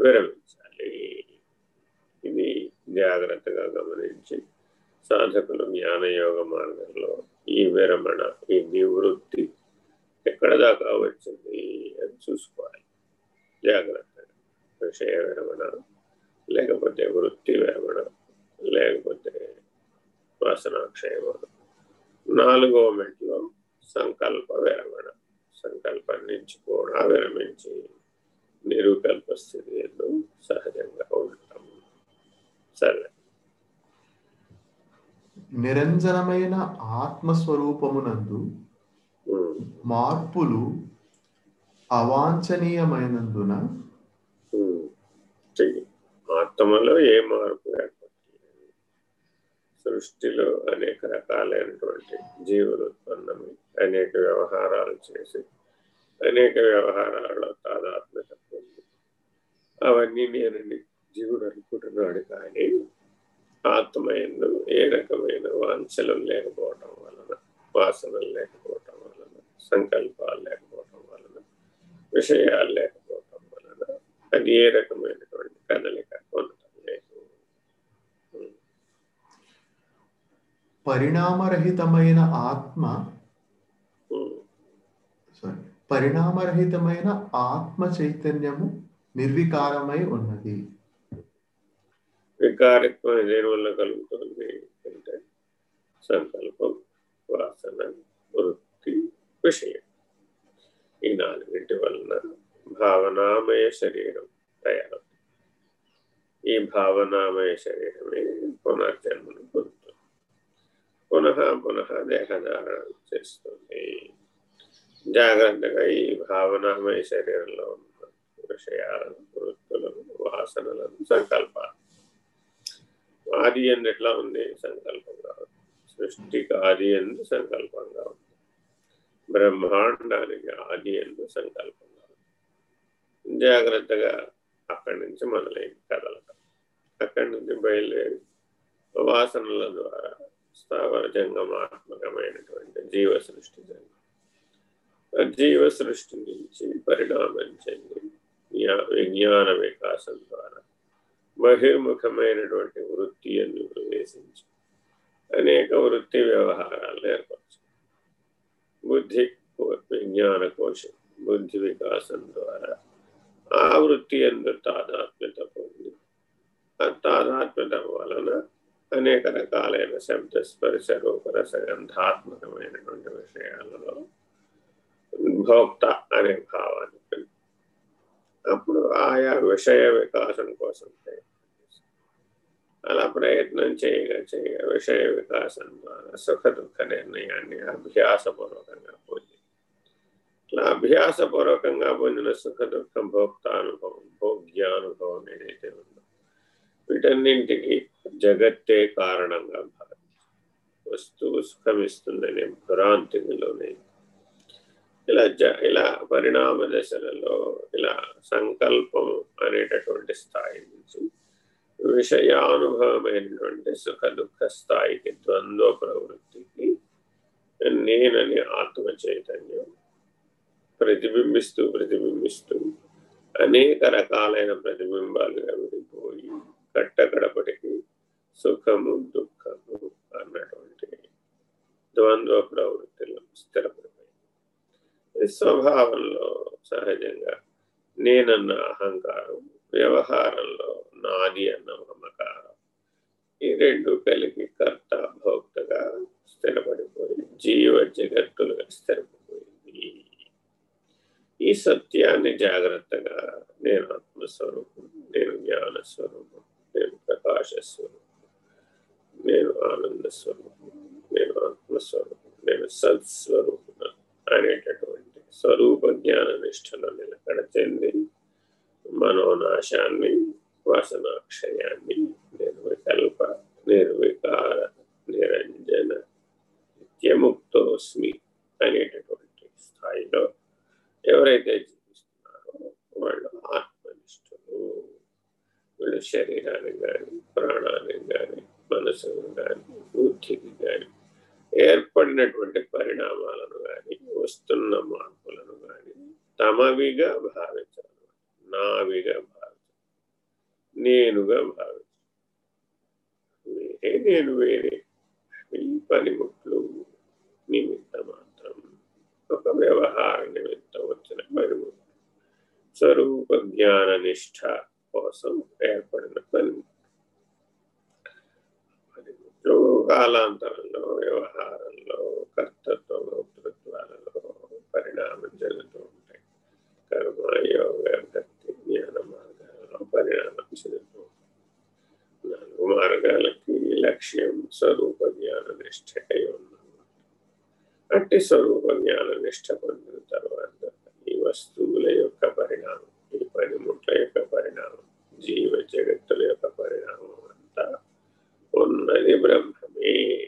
విరమించాలి ఇది జాగ్రత్తగా గమనించి సాధకులు జ్ఞానయోగ మార్గంలో ఈ విరమణ ఈ నివృత్తి ఎక్కడ దాకా వచ్చింది అని చూసుకోవాలి. జాగ్రత్తగా విషయ విరమణ లేకపోతే వృత్తి విరమణ లేకపోతే వాసనాక్షయమ నాలుగవ మెట్లో సంకల్ప విరమణ. సంకల్పం నుంచి కూడా విరమించి నిరుకల్ప స్థితి ఎందు సహజంగా ఉంటాం సరే నిరంజనమైన ఆత్మస్వరూపమునందు ఉమ్, మార్పులు అవాంఛనీయమైనందున. చెయ్యి ఆత్మలో ఏ మార్పు సృష్టిలో అనేక రకాలైనటువంటి జీవులు ఉత్పన్నమై అనేక వ్యవహారాలు చేసి అనేక వ్యవహారాల్లో తాదాత్మ్యత అవన్నీ నేను జీవుడు అనుకుంటున్నాడు కానీ ఆత్మ ఎందు ఏ రకమైన వాంఛలు లేకపోవటం వలన వాసనలు లేకపోవటం వలన సంకల్పాలు లేకపోవటం వలన విషయాలు లేకపోవటం వలన అది ఏ రకమైనటువంటి కదలిక పొందటం లేదు. పరిణామరహితమైన ఆత్మ సారీ పరిణామరహితమైన ఆత్మ చైతన్యము నిర్వికారమై ఉన్నది. దేని వల్ల కలుగుతుంది. అంటే సంకల్పం వాసన వృత్తి విషయం. ఈ నాలుగింటి వలన భావనామయ శరీరం తయారవుతుంది. ఈ భావనామయ శరీరమే పునర్జన్మను పొందుతుంది. పునః పునః దేహధారణ చేస్తుంది. జాగ్రత్తగా ఈ భావనామయ శరీరంలో ఉన్న విషయాలను వృత్తులను వాసనలను సంకల్పాలు. ఆది ఎందు ఎట్లా ఉంది? సంకల్పంగా ఉంది. సృష్టికి ఆది ఎందు సంకల్పంగా ఉంది. బ్రహ్మాండానికి ఆది ఎందు సంకల్పంగా ఉంది. జాగ్రత్తగా అక్కడి నుంచి మొదలైంది కదలటం అక్కడి నుంచి బయలుదేరి వాసనల ద్వారా స్థావర జంగమాత్మకమైనటువంటి జీవ సృష్టి జంగం. జీవ సృష్టి నుంచి పరిణామం చెంది విజ్ఞాన వికాసం ద్వారా బహిర్ముఖమైనటువంటి వృత్తి అని ప్రవేశించి అనేక వృత్తి వ్యవహారాలు ఏర్పరచు బుద్ధి కో- విజ్ఞాన కోశం బుద్ధి వికాసం ద్వారా ఆ వృత్తి ఎందు తాదాత్మ్యత పొంది ఆ తాదాత్మ్యత వలన అనేక రకాలైన శబ్ద స్పర్శ గంధాత్మకమైనటువంటి విషయాలలో భోక్త అనే భావాన్ని పొంది అప్పుడు ఆయా విషయ వికాసం కోసం ప్రయత్నం అలా ప్రయత్నం చేయగా చేయగా విషయ వికాసం ద్వారా సుఖ దుఃఖ నిర్ణయాన్ని అభ్యాసపూర్వకంగా పొంది. ఇట్లా అభ్యాసపూర్వకంగా పొందిన సుఖ దుఃఖ భోక్తానుభవం భోగ్యానుభవం ఏదైతే ఉందో వీటన్నింటికి జగత్తే కారణంగా భావించి. వస్తువు సుఖమిస్తుందనే భ్రాంతిలోనే ఇలా జ ఇలా పరిణామ దశలలో ఇలా సంకల్పం అనేటటువంటి స్థాయి నుంచి విషయానుభవమైనటువంటి సుఖ దుఃఖ స్థాయికి ద్వంద్వ ప్రవృత్తికి నేనని ఆత్మ చైతన్యం ప్రతిబింబిస్తూ ప్రతిబింబిస్తూ అనేక రకాలైన ప్రతిబింబాలుగా విడిపోయి కట్టకడపటికి సుఖము దుఃఖ అన్నటువంటి ద్వంద్వ ప్రవృత్తిలో స్థిరపడిపోయింది ఈ స్వభావంలో సహజంగా నేనన్న అహంకారం వ్యవహారంలో నాది అన్న మమకారం ఈ రెండు కలిగి కర్త భోక్తగా స్థిరపడిపోయి జీవ జగత్తులుగా స్థిరపడిపోయింది. ఈ సత్యాన్ని జాగ్రత్తగా నేను ఆత్మస్వరూపం నేను జ్ఞాన స్వరూపం నేను ప్రకాశ స్వరూపం నేను ఆనంద స్వరూపం నేను ఆత్మస్వరూపం నేను సత్స్వరూపం అనేటటువంటి స్వరూప జ్ఞాన నిష్టలో నిలకడ చెంది మనోనాశాన్ని వాసనాక్షయాన్ని నిర్వికల్ప నిర్వికార నిరంజన నిత్యముక్తోస్మి అనేటటువంటి స్థాయిలో ఎవరైతే జీవిస్తున్నారో వాళ్ళు ఆత్మనిష్ఠులు. వీళ్ళు శరీరానికి కానీ ప్రాణానికి కానీ మనసుకు కానీ బుద్ధికి కానీ ఏర్పడినటువంటి పరిణామాలను కానీ వస్తున్న మార్పులను కానీ తమవిగా భావించాలి నావిగా భావించాలి నేనుగా భావించాలి వేరే నేను వేరే. ఈ పనిముట్లు నిమిత్త మాత్రం ఒక వ్యవహార నిమిత్తం వచ్చిన పనిముట్లు. స్వరూప జ్ఞాన నిష్ఠ కోసం ఏర్పడిన పనిముట్లు. కాలాంతరంలో వ్యవహారంలో కర్తత్వం భోక్తృత్వాలలో పరిణామం జరుగుతూ ఉంటాయి. కర్మ యోగ భక్తి జ్ఞాన మార్గాలలో పరిణామం చెందుతూ ఉంటాయి. నాలుగు మార్గాలకి లక్ష్యం స్వరూప జ్ఞాన నిష్ట అయి ఉన్నమాట. అట్టి స్వరూప జ్ఞాన నిష్ట పొందిన తర్వాత ఈ వస్తువుల యొక్క పరిణామం ఈ పనిముట్ల యొక్క పరిణామం జీవ జగత్తుల యొక్క పరిణామం అంతా ఉన్నది బ్రహ్మ. eh,